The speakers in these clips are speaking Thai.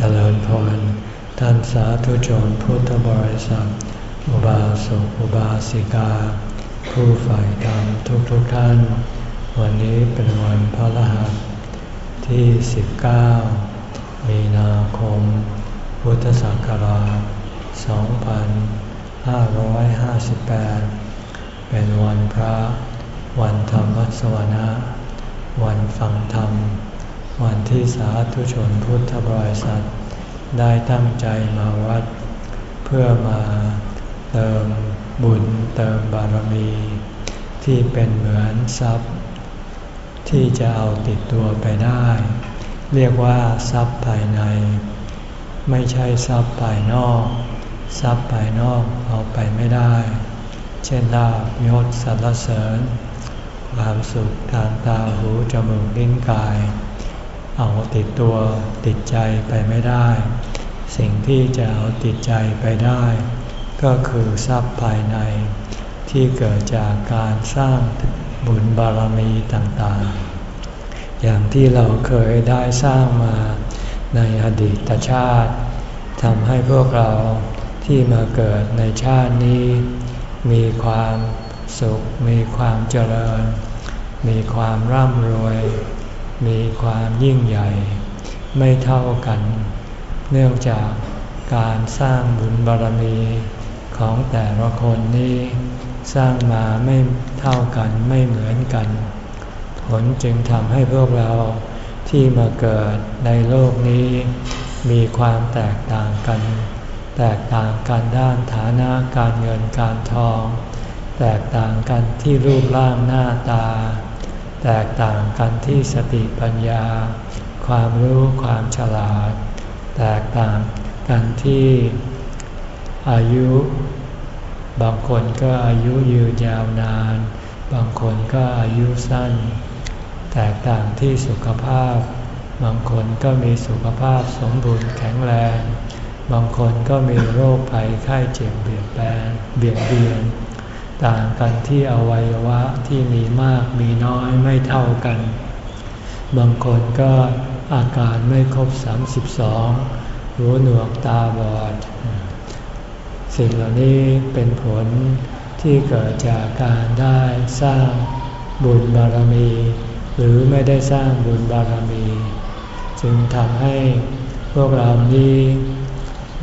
เจริญพร ท่านสาธุชนพุทธบริษัท อุบาสกอุบาสิกา ผู้ฝ่ายธรรมทุกทุกท่าน วันนี้เป็นวันพระรหัสที่ 19 มีนาคม พุทธศักราช 2558 เป็นวันพระ วันธรรมสวนะ วันฟังธรรม วันที่สาธุชนพุทธบริษัท ได้ตั้งใจมาวัด เพื่อมาเติมบุญเติมบารมี ที่เป็นเหมือนทรัพย์ ที่จะเอาติดตัวไปได้ เรียกว่าทรัพย์ภายใน ไม่ใช่ทรัพย์ภายนอก ทรัพย์ภายนอกเอาไปไม่ได้ เช่นลาบยศสรรเสริญ ความสุขทางตาหูจมูกลิ้นกาย เอาติดตัวติดใจไปไม่ได้ สิ่งที่จะเอาติดใจไปได้ ก็คือทรัพย์ภายใน ที่เกิดจากการสร้างบุญบารมีต่างๆ อย่างที่เราเคยได้สร้างมาในอดีตชาติทำให้พวกเราที่มาเกิดในชาตินี้ มีความสุข มีความเจริญ มีความร่ำรวย มีความยิ่งใหญ่ ไม่เท่ากัน เนื่องจากการสร้างบุญบารมีของแต่ละคนนี้ สร้างมาไม่เท่ากันไม่เหมือนกัน ผลจึงทำให้พวกเราที่มาเกิดในโลกนี้ มีความแตกต่างกัน แตกต่างกันด้านฐานะการเงินการทอง แตกต่างกันที่รูปร่างหน้าตา แตกต่างกันที่สติปัญญา ความรู้ความฉลาด แตกต่างกันที่อายุ บางคนก็อายุยืนยาวนาน บางคนก็อายุสั้น แตกต่างที่สุขภาพ บางคนก็มีสุขภาพสมบูรณ์แข็งแรง บางคนก็มีโรคภัยไข้เจ็บเบียดแบนเบียดเบียน ต่างกันที่อวัยวะที่มีมากมีน้อยไม่เท่ากัน บางคนก็อาการไม่ครบ 32หูหนวกตาบอด สิ่งเหล่านี้เป็นผลที่เกิดจากการได้สร้างบุญบารมี หรือไม่ได้สร้างบุญบารมี จึงทำให้พวกเรานี้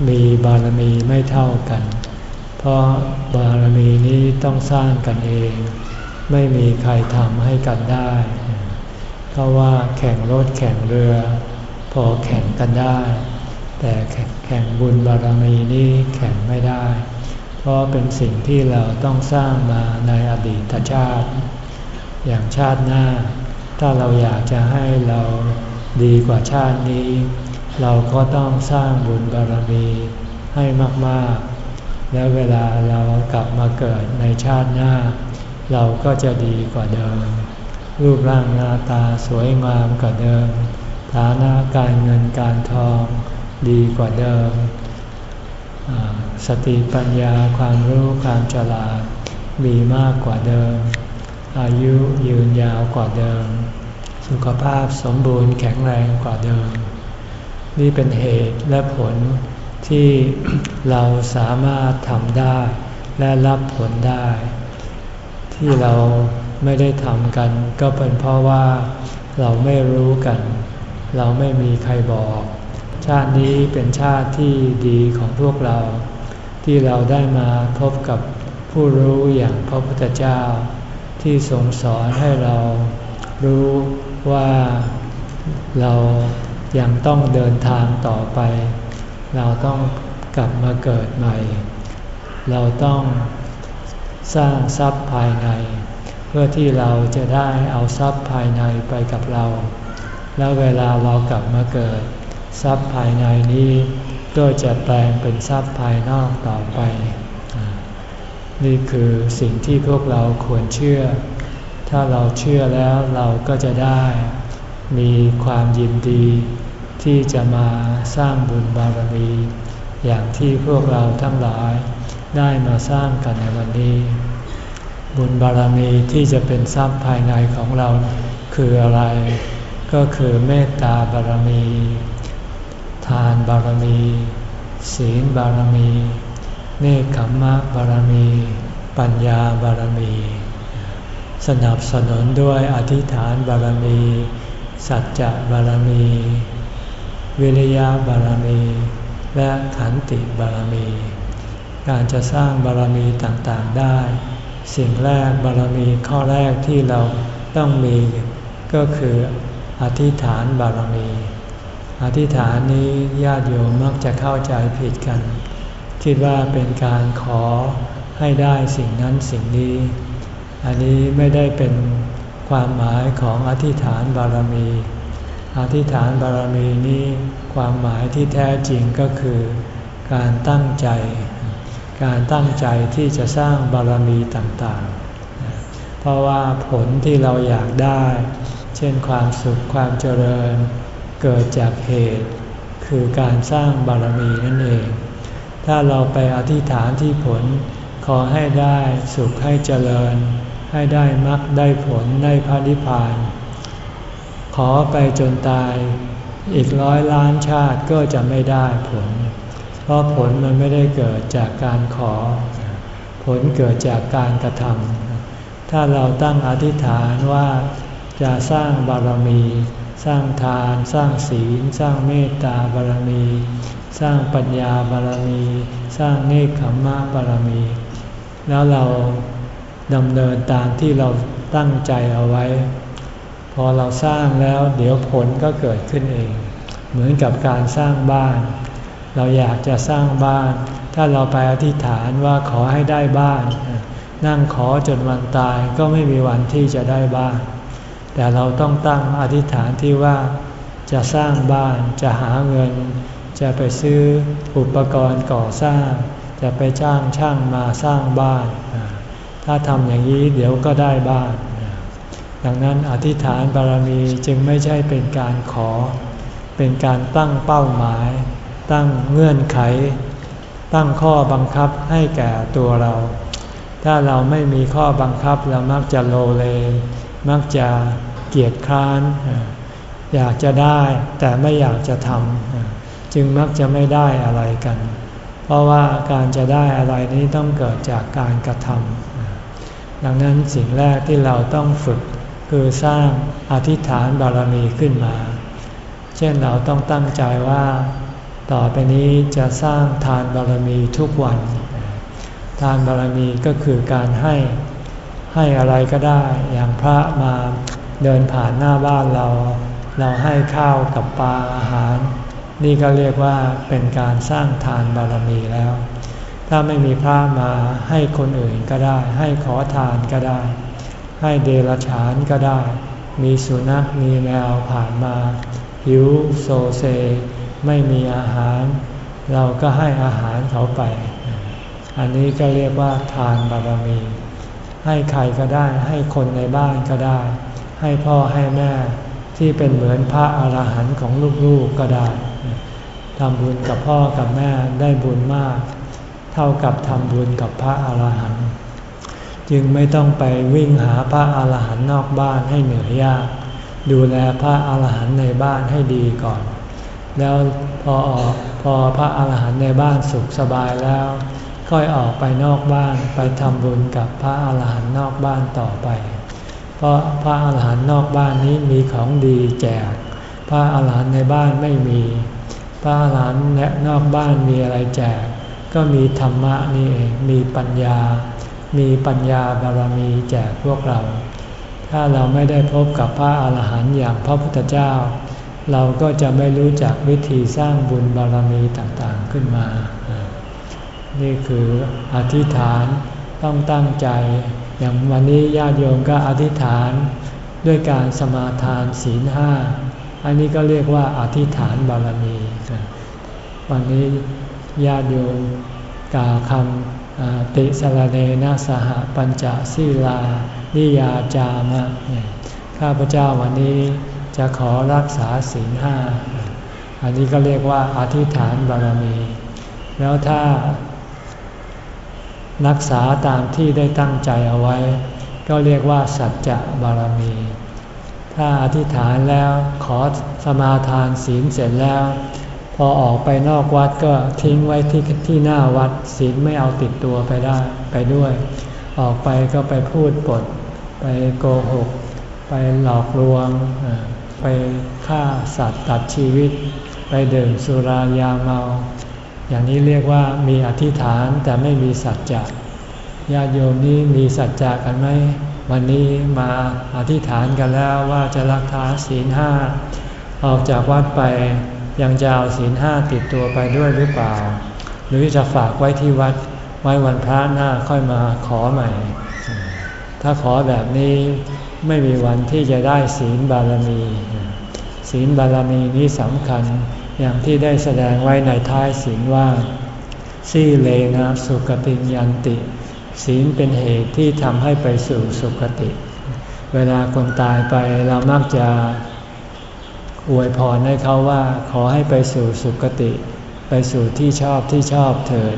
มีบารมีไม่เท่ากัน พราะบารมีนี้ต้องสร้างกันเอง ไม่มีใครทำให้กันได้เพราะว่าแข่งรถแข่งเรือ พอแข่งกันได้ แต่แข่งบุญบารมีนี้แข่งไม่ได้ เพราะเป็นสิ่งที่เราต้องสร้างมาในอดีตชาติ อย่างชาติหน้า ถ้าเราอยากจะให้เราดีกว่าชาตินี้ เราก็ต้องสร้างบุญบารมีให้มากๆ แล้วเวลาเรากลับมาเกิดในชาติหน้า เราก็จะดีกว่าเดิม รูปร่างหน้าตาสวยงามกว่าเดิม ฐานะการเงินการทองดีกว่าเดิม สติปัญญาความรู้ความฉลาดมีมากกว่าเดิม อายุยืนยาวกว่าเดิม สุขภาพสมบูรณ์แข็งแรงกว่าเดิม นี่เป็นเหตุและผล ที่เราสามารถทำได้ และรับผลได้ ที่เราไม่ได้ทำกัน ก็เป็นเพราะว่าเราไม่รู้กัน เราไม่มีใครบอก ชาตินี้เป็นชาติที่ดีของพวกเรา ที่เราได้มาพบกับผู้รู้อย่างพระพุทธเจ้า ที่ทรงสอนให้เรารู้ว่าเรายังต้องเดินทางต่อไป เราต้องกลับมาเกิดใหม่ เราต้องสร้างทรัพย์ภายใน เพื่อที่เราจะได้เอาทรัพย์ภายในไปกับเรา แล้วเวลาเรากลับมาเกิด ทรัพย์ภายในนี้ก็จะแปลงเป็นทรัพย์ภายนอกต่อไป นี่คือสิ่งที่พวกเราควรเชื่อ ถ้าเราเชื่อแล้วเราก็จะได้มีความยินดี ที่จะมาสร้างบุญบารมี อย่างที่พวกเราทั้งหลายได้มาสร้างกันในวันนี้ บุญบารมีที่จะเป็นทรัพย์ภายในของเราคืออะไร ก็คือเมตตาบารมี ทานบารมี ศีลบารมี เนคขมมะบารมี ปัญญาบารมี สนับสนุนด้วยอธิษฐานบารมี สัจจะบารมี วิริยะบารมี และขันติบารมี การจะสร้างบารมีต่างๆได้ สิ่งแรกบารมีข้อแรกที่เราต้องมีก็คืออธิษฐานบารมี อธิษฐานนี้ญาติโยมมักจะเข้าใจผิดกัน คิดว่าเป็นการขอให้ได้สิ่งนั้นสิ่งนี้ อันนี้ไม่ได้เป็นความหมายของอธิษฐานบารมี อธิษฐานบารมีนี้ความหมายที่แท้จริงก็คือการตั้งใจ การตั้งใจที่จะสร้างบารมีต่างๆ เพราะว่าผลที่เราอยากได้ เช่นความสุขความเจริญ เกิดจากเหตุ คือการสร้างบารมีนั่นเอง ถ้าเราไปอธิษฐานที่ผลขอให้ได้สุขให้เจริญ ให้ได้มรรคได้ผลได้พระนิพพาน ขอไปจนตาย อีกร้อยล้านชาติก็จะไม่ได้ผล เพราะผลมันไม่ได้เกิดจากการขอ ผลเกิดจากการกระทำถ้าเราตั้งอธิษฐานว่าจะสร้างบารมี สร้างทาน สร้างศีล สร้างเมตตาบารมี สร้างปัญญาบารมี สร้างเนคขมมะบารมี แล้วเราดำเนินตามที่เราตั้งใจเอาไว้ พอเราสร้างแล้วเดี๋ยวผลก็เกิดขึ้นเอง เหมือนกับการสร้างบ้าน เราอยากจะสร้างบ้าน ถ้าเราไปอธิษฐานว่าขอให้ได้บ้าน นั่งขอจนวันตายก็ไม่มีวันที่จะได้บ้าน แต่เราต้องตั้งอธิษฐานที่ว่าจะสร้างบ้านจะหาเงิน จะไปซื้ออุปกรณ์ก่อสร้าง จะไปจ้างช่างมาสร้างบ้าน ถ้าทำอย่างนี้เดี๋ยวก็ได้บ้าน ดังนั้นอธิษฐานบารมีจึงไม่ใช่เป็นการขอ เป็นการตั้งเป้าหมาย ตั้งเงื่อนไข ตั้งข้อบังคับให้แก่ตัวเรา ถ้าเราไม่มีข้อบังคับเรามักจะโลเล มักจะเกียจคร้าน อยากจะได้แต่ไม่อยากจะทำจึงมักจะไม่ได้อะไรกัน เพราะว่าการจะได้อะไรนี้ต้องเกิดจากการกระทำดังนั้นสิ่งแรกที่เราต้องฝึก คือสร้างอธิษฐานบารมีขึ้นมา เช่นเราต้องตั้งใจว่า ต่อไปนี้จะสร้างทานบารมีทุกวัน ทานบารมีก็คือการให้ให้อะไรก็ได้ อย่างพระมาเดินผ่านหน้าบ้านเรา เราให้ข้าวกับปลาอาหาร นี่ก็เรียกว่าเป็นการสร้างทานบารมีแล้ว ถ้าไม่มีพระมาให้คนอื่นก็ได้ ให้ขอทานก็ได้ ให้เดรัจฉานก็ได้ มีสุนัขมีแมวผ่านมา หิวโซเซ ไม่มีอาหาร เราก็ให้อาหารเขาไป อันนี้ก็เรียกว่าทานบารมี ให้ใครก็ได้ ให้คนในบ้านก็ได้ ให้พ่อให้แม่ที่เป็นเหมือนพระอาหารหันต์ของลูกๆก็ได้ทำบุญกับพ่อกับแม่ได้บุญมาก เท่ากับทำบุญกับพระอาหารหันต์ จึงไม่ต้องไปวิ่งหาพระอาหารหันต์นอกบ้านให้เหนื่อยยาก ดูแลพระอาหารหันต์ในบ้านให้ดีก่อน แล้วพอออกพอพระอาหารหันต์ในบ้านสุขสบายแล้ว ค่อยออกไปนอกบ้านไปทำบุญกับพระอาหารหันต์นอกบ้านต่อไป เพราะพระอาหารหันต์นอกบ้านนี้มีของดีแจก พระอาหารหันต์ในบ้านไม่มี พระอาหารหันต์นอกบ้านมีอะไรแจก ก็มีธรรมะนี่เองมีปัญญา มีปัญญาบารมีแจกพวกเรา ถ้าเราไม่ได้พบกับพระอาหารหันต์อย่างพระพุทธเจ้า เราก็จะไม่รู้จักวิธีสร้างบุญบารมีต่างๆขึ้นมา นี่คืออธิษฐานต้องตั้งใจ อย่างวันนี้ญาติโยมก็อธิษฐานด้วยการสมาทานศีลห้า อันนี้ก็เรียกว่าอธิษฐานบารมี วันนี้ญาติโยมกล่าวคำ ติสรเนนะสหปัญจศีลานิยาจามะข้าพเจ้าวันนี้จะขอรักษาศีลห้า อันนี้ก็เรียกว่าอธิษฐานบารมี แล้วถ้า รักษาตามที่ได้ตั้งใจเอาไว้ ก็เรียกว่าสัจจะบารมี ถ้าอธิษฐานแล้วขอสมาทานศีลเสร็จแล้ว พอออกไปนอกวัดก็ทิ้งไว้ที่ที่หน้าวัดศีลไม่เอาติดตัวไปได้ไปด้วย ออกไปก็ไปพูดปด ไปโกหก ไปหลอกลวง ไปฆ่าสัตว์ตัดชีวิต ไปดื่มสุรายาเมา อย่างนี้เรียกว่ามีอธิษฐานแต่ไม่มีสัจจะญาติโยมนี้มีสัจจะกันไหมวันนี้มาอธิษฐานกันแล้วว่าจะรักษาศีลห้าออกจากวัดไป ยังจะเอาศีลห้าติดตัวไปด้วยหรือเปล่า หรือจะฝากไว้ที่วัดไว้วันพระหน้าค่อยมาขอใหม่ ถ้าขอแบบนี้ไม่มีวันที่จะได้ศีลบารมี ศีลบารมีนี้สำคัญอย่างที่ได้แสดงไว้ในท้ายศีลว่าสีเลนะสุกติยันติ ศีลเป็นเหตุที่ทำให้ไปสู่สุคติ เวลาคนตายไปเรามักจะ อวยพรให้เขาว่าขอให้ไปสู่สุคติ ไปสู่ที่ชอบที่ชอบเถิด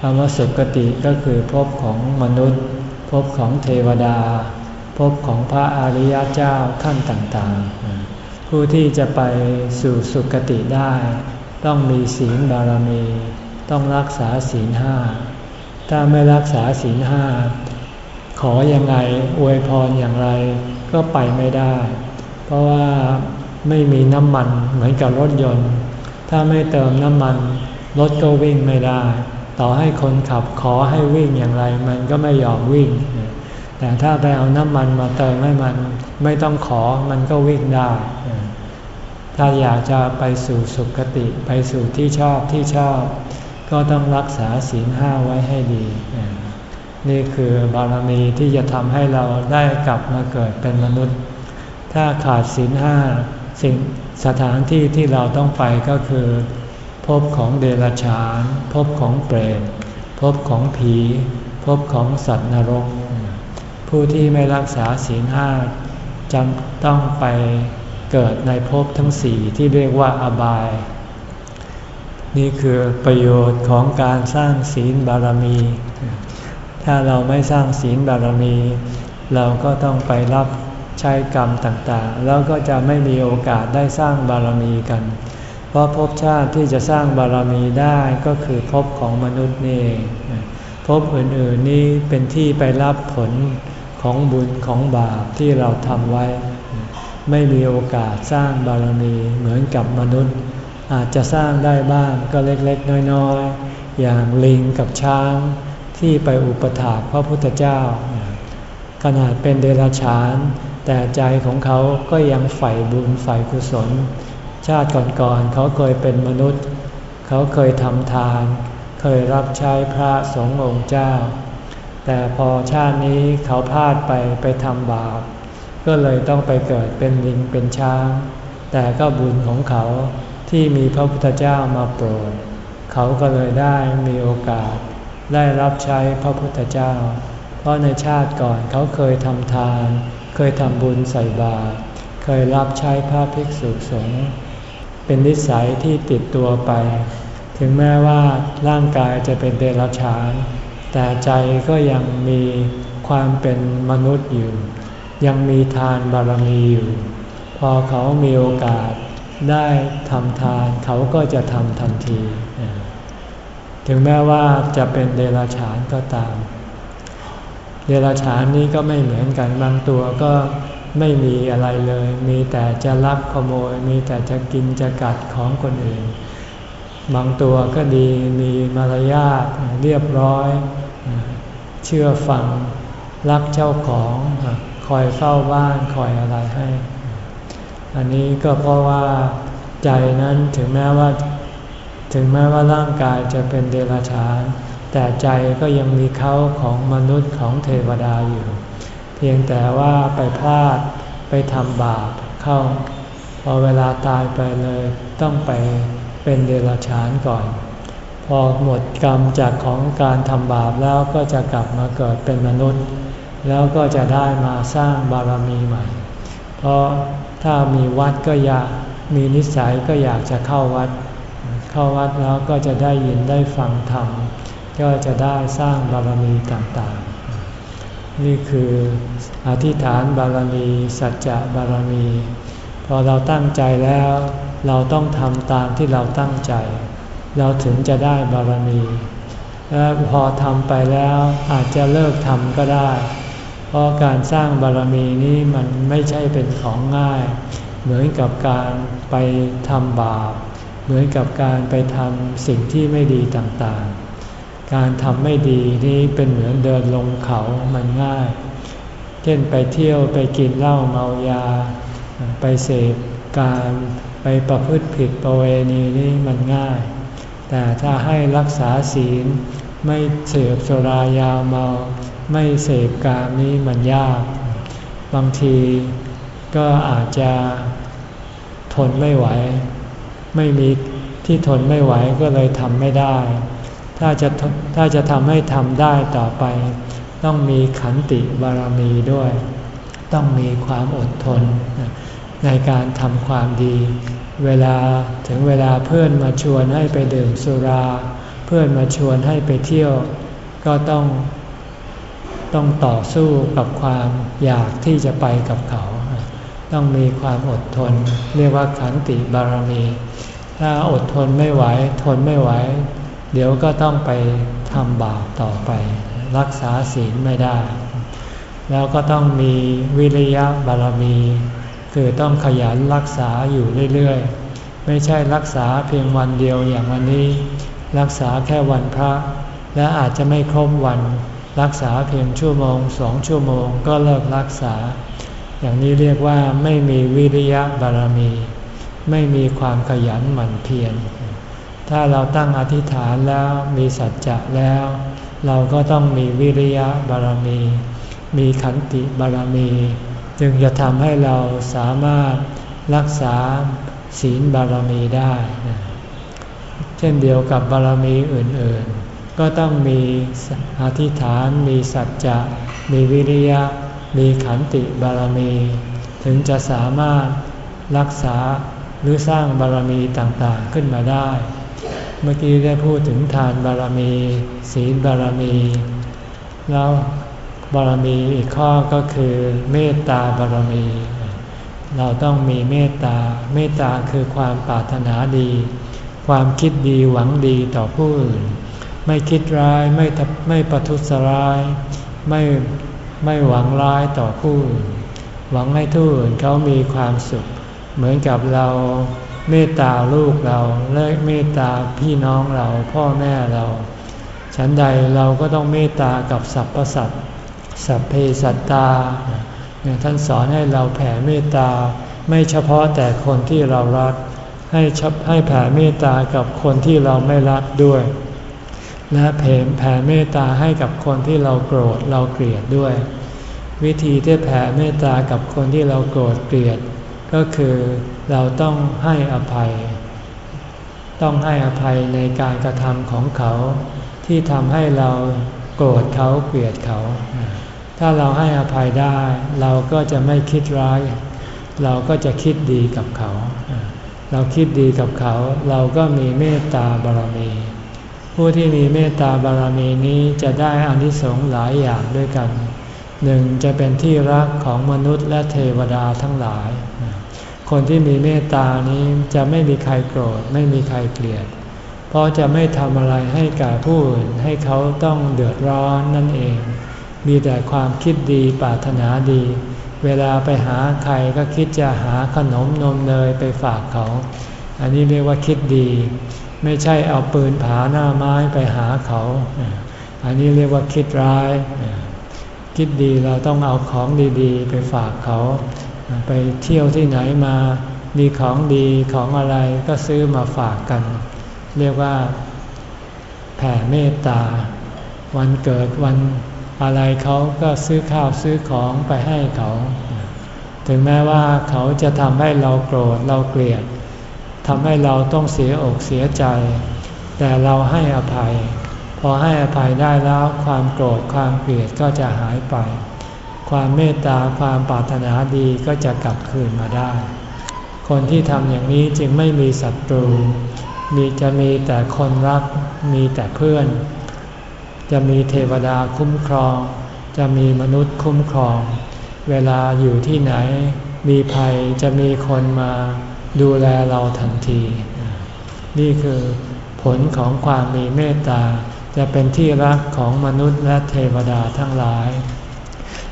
คำว่าสุคติก็คือภพของมนุษย์ภพของเทวดาภพของพระอริยเจ้าขั้นต่างๆ ผู้ที่จะไปสู่สุคติได้ ต้องมีศีลบารมี ต้องรักษาศีลห้าถ้าไม่รักษาศีลห้าขออยังไงอวยพรอย่างไรก็ไปไม่ได้ เพราะว่า ไม่มีน้ำมันเหมือนกับรถยนต์ ถ้าไม่เติมน้ำมัน รถก็วิ่งไม่ได้ ต่อให้คนขับขอให้วิ่งอย่างไร มันก็ไม่ยอมวิ่ง แต่ถ้าไปเอาน้ำมันมาเติมให้มันไม่ต้องขอมันก็วิ่งได้ ถ้าอยากจะไปสู่สุคติไปสู่ที่ชอบที่ชอบ ก็ต้องรักษาศีลห้าไว้ให้ดี นี่คือบารมีที่จะทำให้เราได้กลับมาเกิดเป็นมนุษย์ ถ้าขาดศีลห้า สิ่งสถานที่ที่เราต้องไปก็คือ พบของเดรัจฉาน พบของเปรตพบของผี พบของสัตว์นรก ผู้ที่ไม่รักษาศีลห้าจำต้องไปเกิดในภพทั้งสี่ที่เรียกว่าอบาย นี่คือประโยชน์ของการสร้างศีลบารมี ถ้าเราไม่สร้างศีลบารมี เราก็ต้องไปรับ ใช้กรรมต่างๆ แล้วก็จะไม่มีโอกาสได้สร้างบารมีกัน เพราะภพชาติที่จะสร้างบารมีได้ก็คือภพของมนุษย์นี่ภพอื่นๆนี้เป็นที่ไปรับผลของบุญของบาปที่เราทำไว้ ไม่มีโอกาสสร้างบารมีเหมือนกับมนุษย์ อาจจะสร้างได้บ้างก็เล็กๆ น้อยๆ อย่างลิงกับช้างที่ไปอุปถากพระพุทธเจ้าขนาดเป็นเดรัจฉาน แต่ใจของเขาก็ยังใฝ่บุญใฝ่กุศล ชาติก่อนๆเขาเคยเป็นมนุษย์ เขาเคยทำทาน เคยรับใช้พระสงฆ์องค์เจ้า แต่พอชาตินี้เขาพลาดไปไปทำบาป ก็เลยต้องไปเกิดเป็นลิงเป็นช้าง แต่ก็บุญของเขาที่มีพระพุทธเจ้ามาโปรด เขาก็เลยได้มีโอกาสได้รับใช้พระพุทธเจ้า เพราะในชาติก่อนเขาเคยทำทาน เคยทำบุญใส่บาตร เคยรับใช้พระภิกษุสงฆ์ เป็นนิสัยที่ติดตัวไป ถึงแม้ว่าร่างกายจะเป็นเดรัจฉาน แต่ใจก็ยังมีความเป็นมนุษย์อยู่ ยังมีทานบารมีอยู่ พอเขามีโอกาสได้ทำทานเขาก็จะทำทันที ถึงแม้ว่าจะเป็นเดรัจฉานก็ตาม เดรัจฉานนี้ก็ไม่เหมือนกันบางตัวก็ไม่มีอะไรเลย มีแต่จะลักขโมย มีแต่จะกินจะกัดของคนอื่น บางตัวก็ดีมีมารยาทเรียบร้อย เชื่อฟังรักเจ้าของคอยเฝ้าบ้านคอยอะไรให้ อันนี้ก็เพราะว่าใจนั้นถึงแม้ว่า ถึงแม้ว่าร่างกายจะเป็นเดรัจฉาน แต่ใจก็ยังมีเขาของมนุษย์ของเทวดาอยู่ เพียงแต่ว่าไปพลาดไปทำบาปเข้า พอเวลาตายไปเลยต้องไปเป็นเดรัจฉานก่อน พอหมดกรรมจากของการทำบาปแล้วก็จะกลับมาเกิดเป็นมนุษย์ แล้วก็จะได้มาสร้างบารมีใหม่ เพราะถ้ามีวัดก็อยากมีนิสัยก็อยากจะเข้าวัด เข้าวัดแล้วก็จะได้ยินได้ฟังธรรม ก็จะได้สร้างบารมีต่างๆ นี่คืออธิษฐานบารมี สัจจะบารมี พอเราตั้งใจแล้ว เราต้องทำตามที่เราตั้งใจ เราถึงจะได้บารมี และพอทำไปแล้วอาจจะเลิกทำก็ได้ เพราะการสร้างบารมีนี้มันไม่ใช่เป็นของง่าย เหมือนกับการไปทำบาป เหมือนกับการไปทำสิ่งที่ไม่ดีต่างๆ การทำไม่ดีนี้เป็นเหมือนเดินลงเขามันง่าย เช่นไปเที่ยวไปกินเหล้าเมายา ไปเสพการไปประพฤติผิดประเวณีนี่มันง่าย แต่ถ้าให้รักษาศีลไม่เสพสุรายาเมา ไม่เสพการนี้มันยาก บางทีก็อาจจะทนไม่ไหว ไม่มีที่ทนไม่ไหวก็เลยทำไม่ได้ ถ้าจะถ้าจะทำให้ทำได้ต่อไป ต้องมีขันติบารมีด้วย ต้องมีความอดทน ในการทำความดี เวลาถึงเวลาเพื่อนมาชวนให้ไปดื่มสุรา เพื่อนมาชวนให้ไปเที่ยว ก็ต้องต้องต่อสู้กับความอยากที่จะไปกับเขา ต้องมีความอดทน เรียกว่าขันติบารมี ถ้าอดทนไม่ไหว ทนไม่ไหว เดี๋ยวก็ต้องไปทำบาปต่อไป รักษาศีลไม่ได้ แล้วก็ต้องมีวิริยะบารมี คือต้องขยันรักษาอยู่เรื่อยๆ ไม่ใช่รักษาเพียงวันเดียวอย่างวันนี้ รักษาแค่วันพระ และอาจจะไม่ครบวัน รักษาเพียงชั่วโมงสองชั่วโมงก็เลิกรักษา อย่างนี้เรียกว่าไม่มีวิริยะบารมี ไม่มีความขยันหมั่นเพียร ถ้าเราตั้งอธิษฐานแล้วมีสัจจะแล้ว เราก็ต้องมีวิริยะบารมี มีขันติบารมี จึงจะทำให้เราสามารถรักษาศีลบารมีได้ เช่นเดียวกับบารมีอื่นๆ ก็ต้องมีอธิษฐาน มีสัจจะ มีวิริยะ มีขันติบารมี ถึงจะสามารถรักษาหรือสร้างบารมีต่างๆขึ้นมาได้ เมื่อกี้ได้พูดถึงทานบารมี ศีลบารมี แล้วบารมีอีกข้อก็คือเมตตาบารมี เราต้องมีเมตตา เมตตาคือความปรารถนาดี ความคิดดีหวังดีต่อผู้อื่น ไม่คิดร้ายไม่ไม่ประทุษร้าย ไม่ไม่หวังร้ายต่อผู้อื่น หวังให้ผู้อื่นเขามีความสุข เหมือนกับเรา เมตตาลูกเราและเมตตาพี่น้องเราพ่อแม่เรา ฉันใดเราก็ต้องเมตตากับสรรพสัตว์สัพเพสัตตาท่านสอนให้เราแผ่เมตตาไม่เฉพาะแต่คนที่เรารัก ให้ให้แผ่เมตตากับคนที่เราไม่รักด้วย และแผ่แผ่เมตตาให้กับคนที่เราโกรธเราเกลียดด้วย วิธีที่แผ่เมตตากับคนที่เราโกรธเกลียด ก็คือเราต้องให้อภัย ต้องให้อภัยในการกระทำของเขา ที่ทำให้เราโกรธเขาเกลียดเขา ถ้าเราให้อภัยได้ เราก็จะไม่คิดร้าย เราก็จะคิดดีกับเขา เราคิดดีกับเขา เราก็มีเมตตาบารมี ผู้ที่มีเมตตาบารมีนี้จะได้อานิสงส์หลายอย่างด้วยกันหนึ่งจะเป็นที่รักของมนุษย์และเทวดาทั้งหลาย คนที่มีเมตตานี้จะไม่มีใครโกรธไม่มีใครเกลียด เพราะจะไม่ทำอะไรให้กับผู้อื่นให้เขาต้องเดือดร้อนนั่นเอง มีแต่ความคิดดีปรารถนาดี เวลาไปหาใครก็คิดจะหาขนมนมเนยไปฝากเขา อันนี้เรียกว่าคิดดี ไม่ใช่เอาปืนผาหน้าไม้ไปหาเขา อันนี้เรียกว่าคิดร้าย คิดดีเราต้องเอาของดีๆ ไปฝากเขา ไปเที่ยวที่ไหนมามีของดีของอะไรก็ซื้อมาฝากกัน เรียกว่าแผ่เมตตา วันเกิดวันอะไรเขาก็ซื้อข้าวซื้อของไปให้เขา ถึงแม้ว่าเขาจะทำให้เราโกรธเราเกลียดทำให้เราต้องเสียอกเสียใจ แต่เราให้อภัย พอให้อภัยได้แล้วความโกรธความเกลียดก็จะหายไป ความเมตตาความปรารถนาดีก็จะกลับคืนมาได้ คนที่ทำอย่างนี้จึงไม่มีศัตรู มีจะมีแต่คนรัก มีแต่เพื่อน จะมีเทวดาคุ้มครอง จะมีมนุษย์คุ้มครอง เวลาอยู่ที่ไหน มีภัยจะมีคนมาดูแลเราทันที นี่คือผลของความมีเมตตาจะเป็นที่รักของมนุษย์และเทวดาทั้งหลาย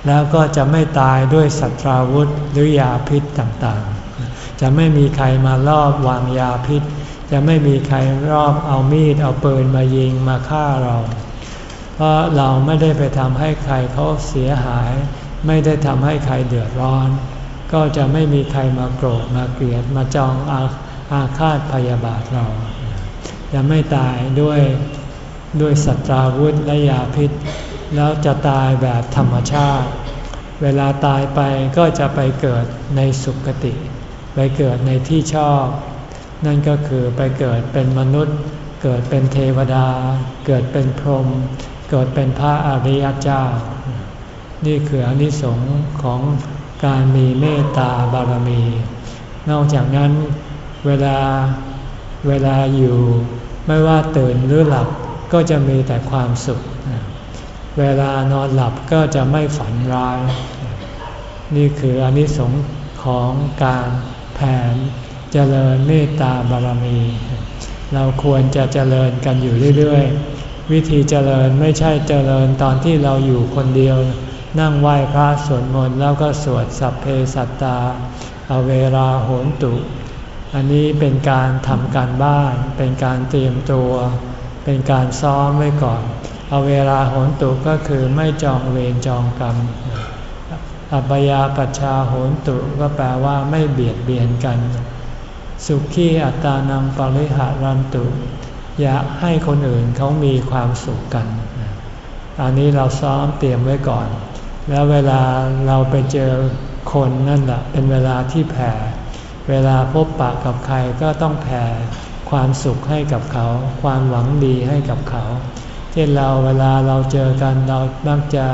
แล้วก็จะไม่ตายด้วยสัตราวุธหรือยาพิษต่างๆ จะไม่มีใครมาลอบวางยาพิษ จะไม่มีใครรอบเอามีดเอาปืนมายิงมาฆ่าเรา เพราะเราไม่ได้ไปทำให้ใครเขาเสียหาย ไม่ได้ทำให้ใครเดือดร้อน ก็จะไม่มีใครมาโกรธมาเกลียดมาจองอาอาฆาตพยาบาทเรา จะไม่ตายด้วยด้วยสัตราวุธและยาพิษ แล้วจะตายแบบธรรมชาติ เวลาตายไปก็จะไปเกิดในสุคติ ไปเกิดในที่ชอบ นั่นก็คือไปเกิดเป็นมนุษย์ เกิดเป็นเทวดา เกิดเป็นพรหมเกิดเป็นพระอริยเจ้า นี่คืออนิสงส์ของการมีเมตตาบารมี นอกจากนั้นเวลาเวลาอยู่ ไม่ว่าตื่นหรือหลับก็จะมีแต่ความสุข เวลานอนหลับก็จะไม่ฝันร้าย นี่คืออนิสงส์ของการแผ่เจริญเมตตาบารมี เราควรจะเจริญกันอยู่เรื่อยๆ วิธีเจริญไม่ใช่เจริญตอนที่เราอยู่คนเดียว นั่งไหว้พระสวดมนต์แล้วก็สวดสัพเพสัตตา อเวราโหนตุ อันนี้เป็นการทำการบ้าน เป็นการเตรียมตัว เป็นการซ้อมไว้ก่อน อาเวลาโหนตุก็คือไม่จองเวรจองกรรม อัปยาปัชชาโหนตุก็แปลว่าไม่เบียดเบียนกัน สุขีอัตานังปริหารันตุ อยากให้คนอื่นเขามีความสุขกัน อันนี้เราซ้อมเตรียมไว้ก่อน แล้วเวลาเราไปเจอคนนั่นแหละเป็นเวลาที่แผ่ เวลาพบปะกับใครก็ต้องแผ่ความสุขให้กับเขา ความหวังดีให้กับเขา เช่นเราเวลาเราเจอกันเรามักจะ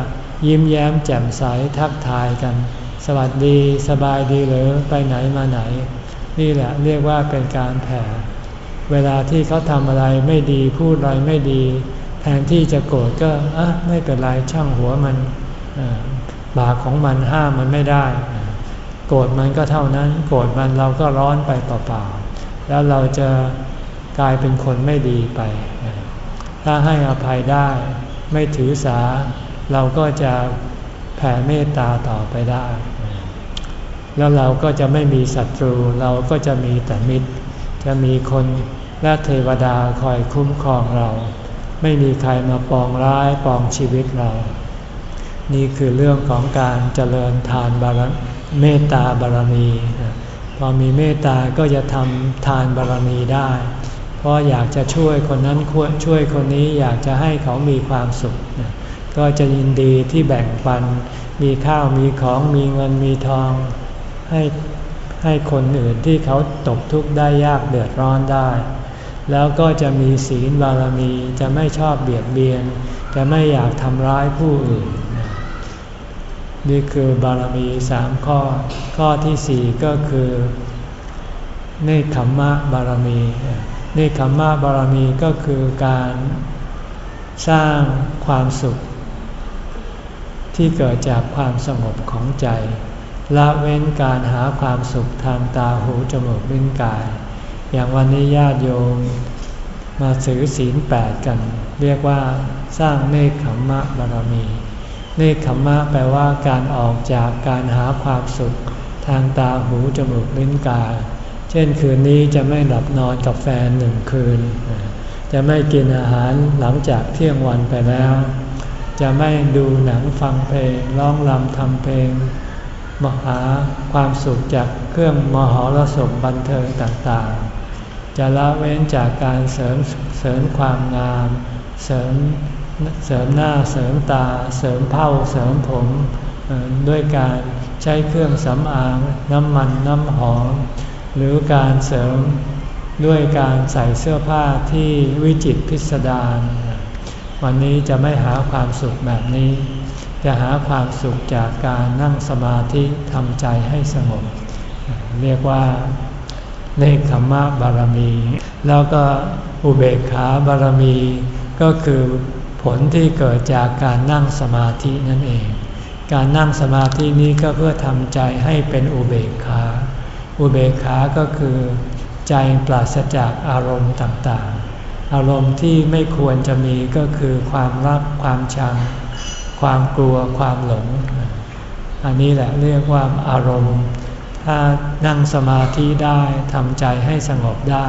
ยิ้มแย้มแจ่มใสทักทายกัน สวัสดีสบายดีหรือไปไหนมาไหน นี่แหละเรียกว่าเป็นการแผ่ เวลาที่เขาทำอะไรไม่ดีพูดอะไรไม่ดี แทนที่จะโกรธก็อะไม่เป็นไรช่างหัวมันบาของมันห้ามมันไม่ได้ โกรธมันก็เท่านั้น โกรธมันเราก็ร้อนไปเปล่าๆแล้วเราจะกลายเป็นคนไม่ดีไป ถ้าให้อภัยได้ ไม่ถือสา เราก็จะแผ่เมตตาต่อไปได้ แล้วเราก็จะไม่มีศัตรู เราก็จะมีแต่มิตร จะมีคนและเทวดาคอยคุ้มครองเรา ไม่มีใครมาปองร้ายปองชีวิตเรา นี่คือเรื่องของการเจริญทานบารเมตตาบารมี พอมีเมตตาก็จะทำทานบารมีได้ พราะอยากจะช่วยคนนั้นช่วยคนนี้อยากจะให้เขามีความสุข ก็จะยินดีที่แบ่งปัน มีข้าวมีของมีเงินมีทองให้ให้คนอื่นที่เขาตกทุกข์ได้ยากเดือดร้อนได้ แล้วก็จะมีศีลบารมีจะไม่ชอบเบียดเบียน จะไม่อยากทำร้ายผู้อื่น นี่คือบารมีสามข้อ ข้อที่สี่ก็คือเนคขมมะบารมี เนคขมมะบารมีก็คือการสร้างความสุข ที่เกิดจากความสงบของใจ ละเว้นการหาความสุขทางตาหูจมูกลิ้นกาย อย่างวันนี้ญาติโยมมาถือศีลแปดกัน เรียกว่าสร้างเนคขมมะบารมี เนคขมมะแปลว่าการออกจากการหาความสุข ทางตาหูจมูกลิ้นกาย ช่นคืนนี้จะไม่หลับนอนกับแฟนหนึ่งคืน จะไม่กินอาหารหลังจากเที่ยงวันไปแล้ว จะไม่ดูหนังฟังเพลงร้องรำทำเพลงมหาความสุขจากเครื่องมหรสพบันเทิงต่างๆ จะละเว้นจากการเสริมเสริมความงาม เสริมเสริมหน้าเสริมตา เสริมเผ้าเสริมผมด้วยการใช้เครื่องสำอางน้ำมันน้ำหอม หรือการเสริมด้วยการใส่เสื้อผ้าที่วิจิตพิสดารวันนี้จะไม่หาความสุขแบบนี้ จะหาความสุขจากการนั่งสมาธิทำใจให้สงบ เรียกว่าเนคขมมะบารมี แล้วก็อุเบกขาบารมี ก็คือผลที่เกิดจากการนั่งสมาธินั่นเอง การนั่งสมาธินี้ก็เพื่อทำใจให้เป็นอุเบกขา อุเบกขา ก็คือ ใจปราศจากอารมณ์ต่างๆ อารมณ์ที่ไม่ควรจะมีก็คือความรัก ความชัง ความกลัว ความหลง อันนี้แหละเรียกว่าอารมณ์ ถ้านั่งสมาธิได้ทำใจให้สงบได้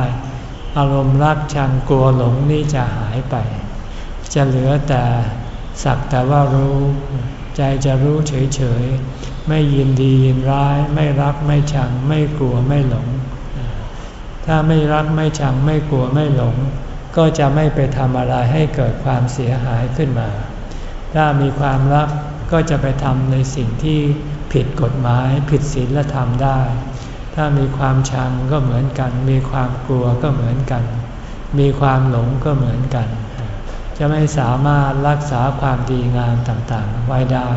อารมณ์รักชังกลัวหลงนี่จะหายไป จะเหลือแต่สักแต่ว่ารู้ ใจจะรู้เฉยๆ ไม่ยินดียินร้าย ไม่รักไม่ชัง ไม่กลัวไม่หลง ถ้าไม่รักไม่ชังไม่กลัวไม่หลง ก็จะไม่ไปทำอะไรให้เกิดความเสียหายขึ้นมา ถ้ามีความรักก็จะไปทำในสิ่งที่ผิดกฎหมาย ผิดศีลธรรมได้ ถ้ามีความชังก็เหมือนกัน มีความกลัวก็เหมือนกัน มีความหลงก็เหมือนกัน จะไม่สามารถรักษาความดีงามต่างๆ ไว้ได้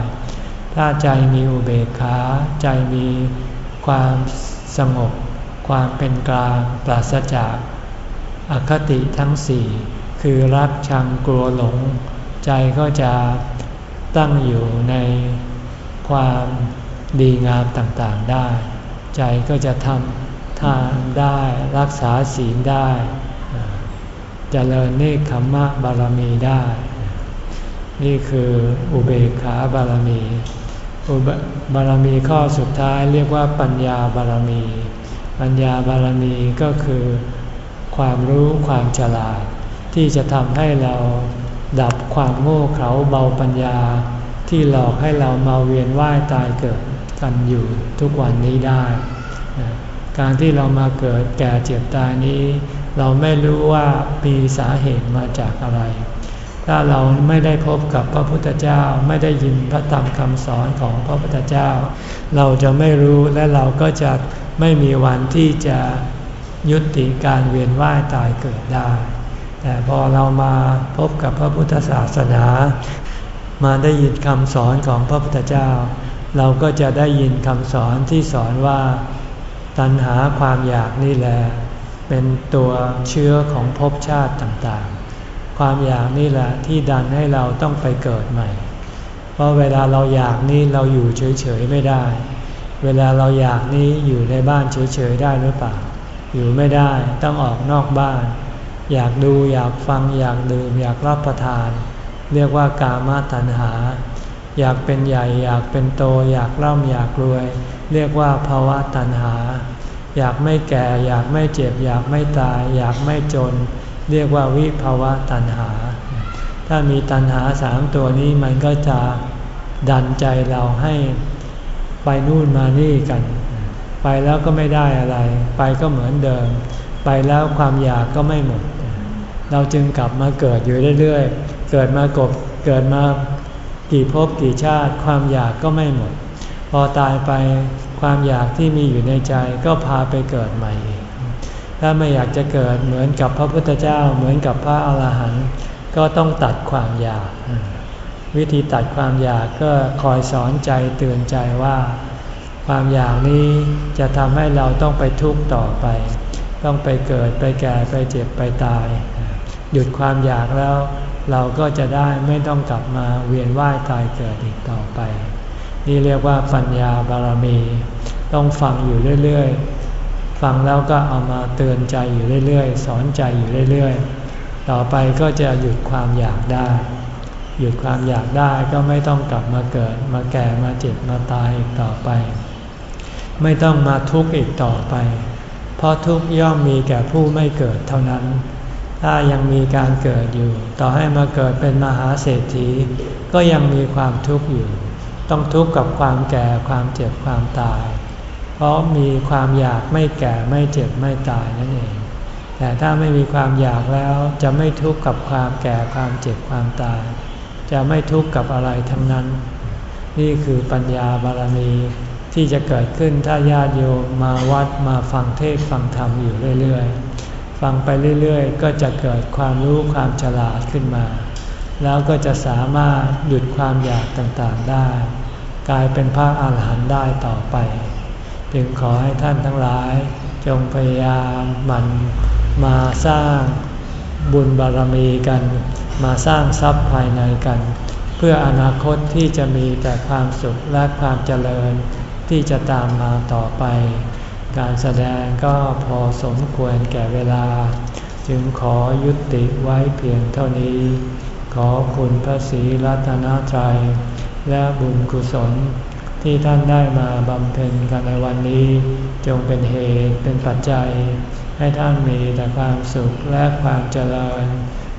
ถ้าใจมีอุเบกขา ใจมีความสงบ ความเป็นกลางปราศจากอคติทั้งสี่ คือรักชังกลัวหลง ใจก็จะตั้งอยู่ในความดีงามต่างๆได้ ใจก็จะทำทานได้รักษาศีลได้จเจริญเนคขมมะบารมีได้ นี่คืออุเบกขาบารมีอุบารมีข้อสุดท้ายเรียกว่าปัญญาบารมี ปัญญาบารมีก็คือความรู้ความฉลาด ที่จะทำให้เราดับความโง่เขลาเบาปัญญา ที่หลอกให้เรามาเวียนว่ายตายเกิดกันอยู่ทุกวันนี้ได้ การที่เรามาเกิดแก่เจ็บตายนี้ เราไม่รู้ว่ามีสาเหตุมาจากอะไร ถ้าเราไม่ได้พบกับพระพุทธเจ้าไม่ได้ยินพระธรรมคำสอนของพระพุทธเจ้า เราจะไม่รู้และเราก็จะไม่มีวันที่จะยุติการเวียนว่ายตายเกิดได้ แต่พอเรามาพบกับพระพุทธศาสนา มาได้ยินคำสอนของพระพุทธเจ้า เราก็จะได้ยินคำสอนที่สอนว่า ตัณหาความอยากนี่แหละ เป็นตัวเชื้อของภพชาติต่างๆ ความอยากนี่แหละที่ดันให้เราต้องไปเกิดใหม่ เพราะเวลาเราอยากนี่เราอยู่เฉยๆไม่ได้ เวลาเราอยากนี้อยู่ในบ้านเฉยๆได้หรือเปล่า อยู่ไม่ได้ต้องออกนอกบ้าน อยากดูอยากฟังอยากดื่มอยากรับประทาน เรียกว่ากามาตัณหา อยากเป็นใหญ่อยากเป็นโต อยากร่ำอยากรวย เรียกว่าภาวะตัณหา อยากไม่แก่ อยากไม่เจ็บ อยากไม่ตาย อยากไม่จน เรียกว่าวิภาวะตัณหา ถ้ามีตัณหาสามตัวนี้มันก็จะดันใจเราให้ไปนู่นมานี่กัน ไปแล้วก็ไม่ได้อะไร ไปก็เหมือนเดิม ไปแล้วความอยากก็ไม่หมด เราจึงกลับมาเกิดอยู่เรื่อยๆ เกิดมากบเกิดมากี่ภพกี่ชาติ ความอยากก็ไม่หมด พอตายไปความอยากที่มีอยู่ในใจก็พาไปเกิดใหม่ ถ้าไม่อยากจะเกิดเหมือนกับพระพุทธเจ้าเหมือนกับพระอาหารหันต์ก็ต้องตัดความอยาก วิธีตัดความอยากก็คอยสอนใจเตือนใจว่า ความอยากนี้จะทำให้เราต้องไปทุกข์ต่อไป ต้องไปเกิดไปแก่ไปเจ็บไปตาย หยุดความอยากแล้ว เราก็จะได้ไม่ต้องกลับมาเวียนว่ายตายเกิดอีกต่อไป นี่เรียกว่าปัญญาบารมี ต้องฟังอยู่เรื่อยๆ ฟังแล้วก็เอามาเตือนใจอยู่เรื่อยๆ สอนใจอยู่เรื่อยๆ ต่อไปก็จะหยุดความอยากได้ หยุดความอยากได้ก็ไม่ต้องกลับมาเกิด มาแก่มาเจ็บมาตายอีกต่อไป ไม่ต้องมาทุกข์อีกต่อไป เพราะทุกข์ย่อมมีแก่ผู้ไม่เกิดเท่านั้น ถ้ายังมีการเกิดอยู่ ต่อให้มาเกิดเป็นมหาเศรษฐี ก็ยังมีความทุกข์อยู่ ต้องทุกข์กับความแก่ความเจ็บความตาย เพราะมีความอยากไม่แก่ไม่เจ็บไม่ตายนั่นเอง แต่ถ้าไม่มีความอยากแล้วจะไม่ทุกข์กับความแก่ความเจ็บความตาย จะไม่ทุกข์กับอะไรทั้งนั้น นี่คือปัญญาบารมีที่จะเกิดขึ้นถ้าญาติโยมมาวัดมาฟังเทศฟังธรรมอยู่เรื่อยๆ ฟังไปเรื่อยๆ ก็จะเกิดความรู้ความฉลาดขึ้นมา แล้วก็จะสามารถหยุดความอยากต่างๆได้ กลายเป็นพระอาหารหันต์ได้ต่อไป จึงขอให้ท่านทั้งหลาย จงพยายามหมั่นมาสร้างบุญบารมีกัน มาสร้างทรัพย์ภายในกัน เพื่ออนาคตที่จะมีแต่ความสุขและความเจริญที่จะตามมาต่อไป การแสดงก็พอสมควรแก่เวลา จึงขอยุติไว้เพียงเท่านี้ ขอคุณพระศรีรัตนตรัยและบุญกุศล ที่ท่านได้มาบำเพ็ญกันในวันนี้ จงเป็นเหตุเป็นปัจจัย ให้ท่านมีแต่ความสุขและความเจริญ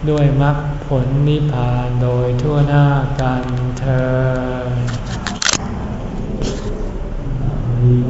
ด้วยมรรคผลนิพพานโดยทั่วหน้ากันเธอ